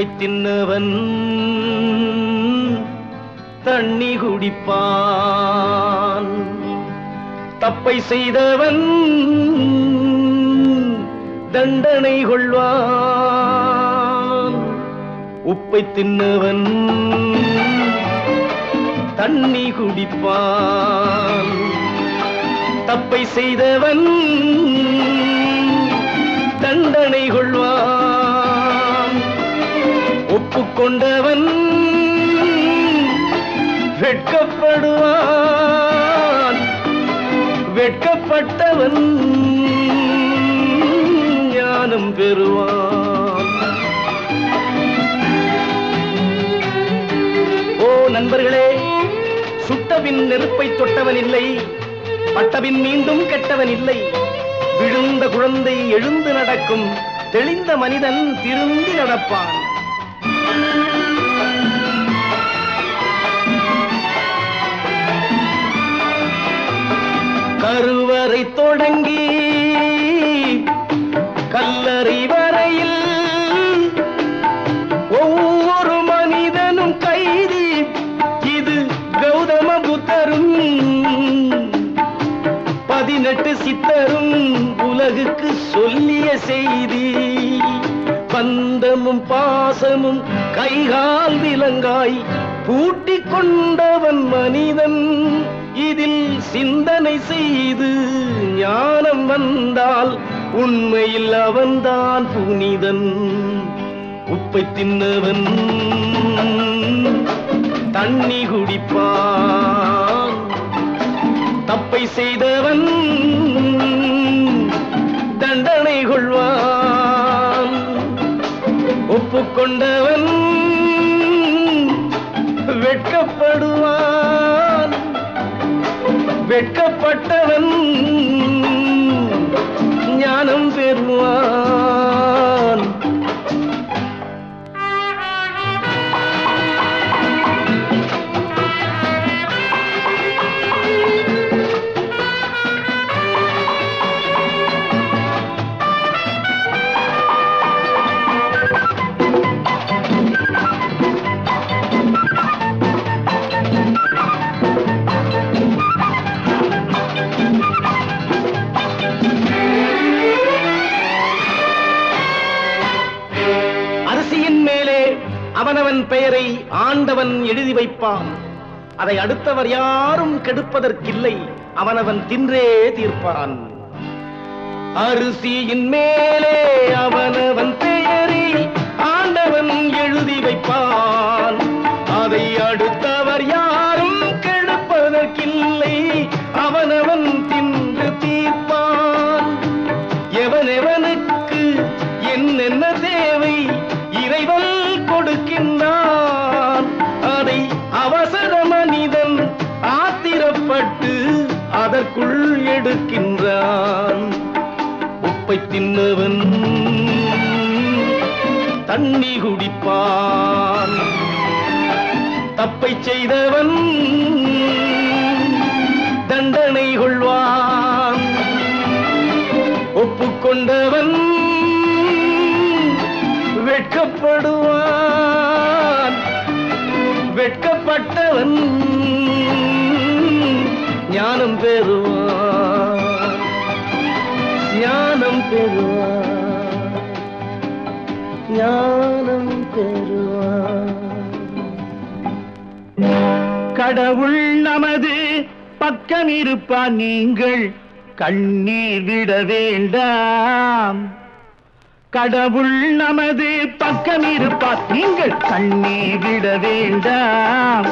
உப்பை தின்னவன் தண்ணி குடிப்பான். தப்பை செய்தவன் தண்டனை கொள்வான். உப்பை தின்னவன் தண்ணி குடிப்பான். தப்பை செய்தவன் தண்டனை கொள்வான். ஒப்புக்கொண்டவன் வெட்கப்படுவான். வெட்கப்பட்டவன் ஞானம் பெறுவான். ஓ நண்பர்களே சுட்டபின் நெருப்பை தொட்டவன் இல்லை பட்டபின் மீண்டும் கெட்டவன் இல்லை. விழுந்த குழந்தை எழுந்து நடக்கும் தெளிந்த மனிதன் திருந்தி நடப்பான். கருவறை தொடங்கி கல்லறை வரையில் ஒவ்வொரு மனிதனும் கைதி. இது கௌதம புத்தரும் பதினெட்டு சித்தரும் உலகுக்கு சொல்லிய செய்தி. பந்தமும் பாசமும் கைகால் விலங்காய் பூட்டி கொண்டவன் மனிதன். இதில் சிந்தனை செய்து ஞானம் வந்தால் உண்மையில் அவன்தான் புனிதன். உப்பை தின்னவன் தண்ணி குடிப்பான். தப்பை செய்த ஒப்புக்கொண்டவன் வெட்கப்படுவான். வெட்கப்பட்டவன் பெயரை ஆண்டவன் எழுதி வைப்பான். அதை அடுத்தவர் யாரும் கெடுப்பதற்கில்லை அவனவன் தின்றே தீர்ப்பான். அரிசியின் மேலே அவனவன் பெயரை ஆண்டவன் எழுதி வைப்பான். அதை அடுத்தவர் யாரும் கெடுப்பதற்கில்லை அவனவன் தின்று தீர்ப்பான். எவனெவனுக்கு என்னென்ன தேவை இறைவன் கொடுக்கின்றான். அதை அவசர மனிதன் ஆத்திரப்பட்டு அதற்குள் எடுக்கின்றான். உப்பை தின்னவன் தண்ணி குடிப்பான். தப்பை செய்தவன் தண்டனை கொள்வான். ஒப்புக்கொண்டவன் வெட்கப்படுவான். வெட்கப்பட்டவன். ஞானம் பெறுவான். ஞானம் பெறுவான். ஞானம் பெறுவான். கடவுள் நமது பக்கம் இருப்பான் நீங்கள் கண்ணீர் விட வேண்டாம். கடவுள் நமது பக்கம் இருப்பார். நீங்கள் கண்ணீர் விட வேண்டாம்.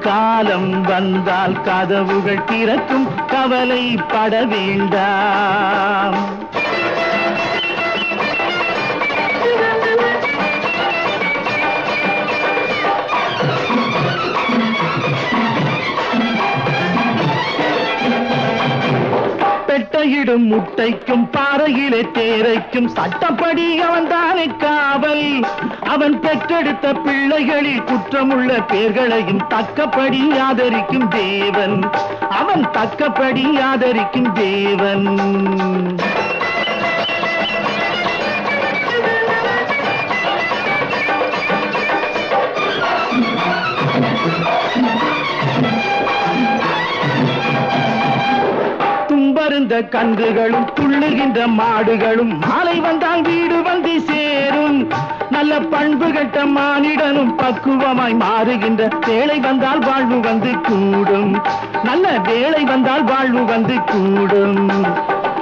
காலம் வந்தால் கதவுகள் திறக்கும். கவலைப்பட வேண்டாம். பெட்டையிடும் முட்டைக்கும் பாறையிலே தேரைக்கும் சட்டப்படி அவன்தானே காவல். அவன் பெற்றெடுத்த பிள்ளைகளில் குற்றமுள்ள பேர்களையும் தக்கப்படி ஆதரிக்கும் தேவன். அவன் தக்கப்படி ஆதரிக்கும் தேவன். இந்த கன்றுகளும் துள்ளுகின்ற மாடுகளும். மாலை வந்தால் வீடு வந்து சேரும். நல்ல பண்பு கட்ட மானிடனும் பக்குவமாய் மாறுகின்ற. வேலை வந்தால் வாழ்வு வந்து கூடும். நல்ல வேலை வந்தால் வாழ்வு வந்து கூடும்.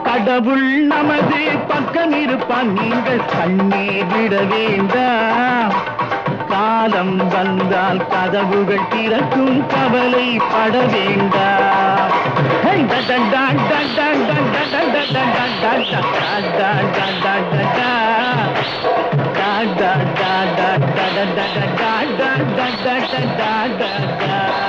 கடவுள் நமது பக்கம் இருப்பான். நீங்கள் கண்ணீர் விட வேண்டாம். காலம் வந்தால் கதவுகள் திறக்கும் கவலை பட வேண்டாம் ஹே, டா, டா, டா, டா, டா, டா, டா, டா, டா, டா, டா, டா, டா, டா, டா, டா, டா, டா. Da da da da da da da da da da da da da da da